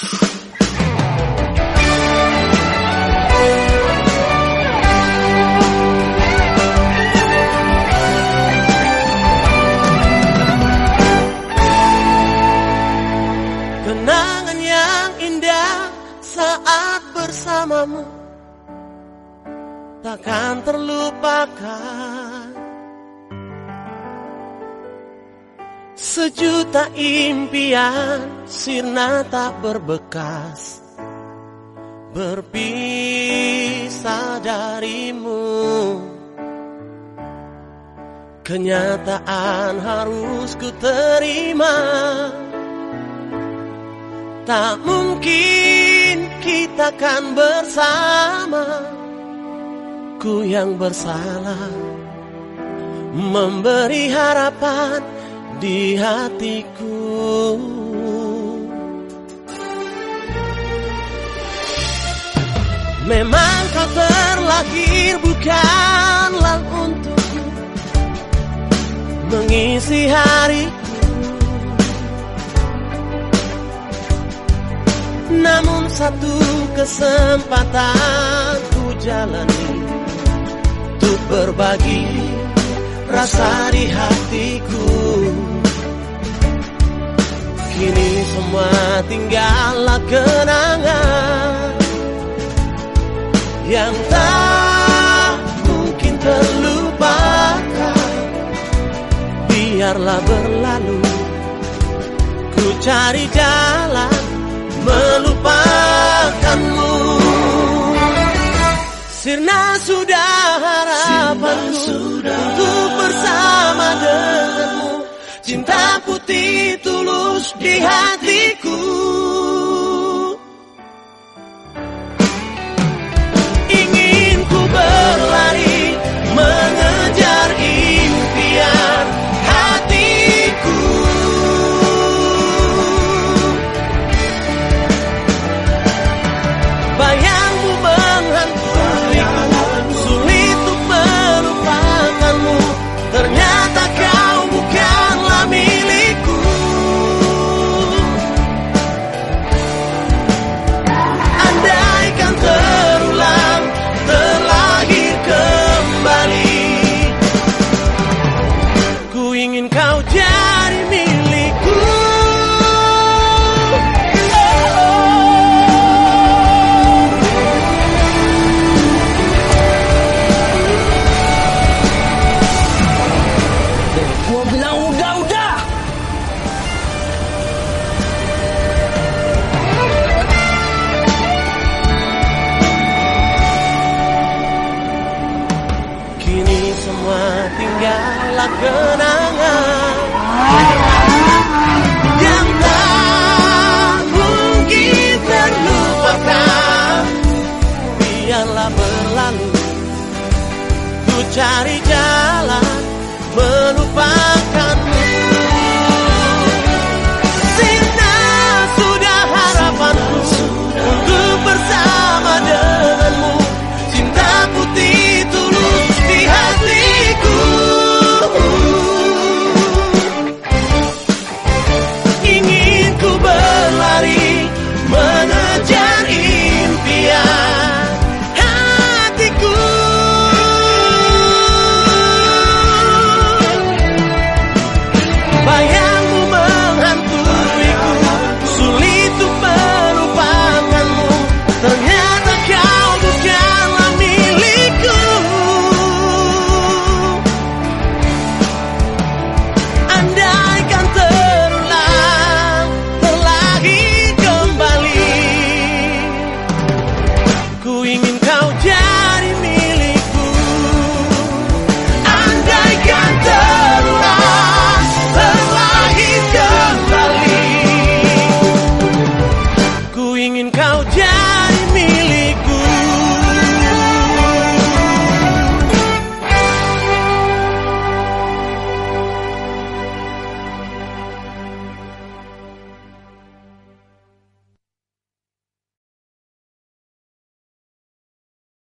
Kenangan yang indah saat bersamamu Takkan terlupakan Sejuta impian sirna tak berbekas. Berpisah darimu. Kenyataan harus ku terima. Tak mungkin kita kan bersama. Ku yang bersalah Memberi harapan di hatiku. Memang kau terlahir bukanlah untukku. Mengisi hariku. Namun satu kesempatan ku jalani. Untuk berbagi rasa di hatiku Kini semua tinggallah kenangan Yang tak mungkin terlupakan. Biarlah berlalu Ku cari jalan melupakanmu. Sirna sudah harapanku Untuk bersama denganmu. Cinta putih tulus di hatiku kenangan. Yang tak mungkin terlupakan. Biarlah berlalu Ku cari 到家已迷离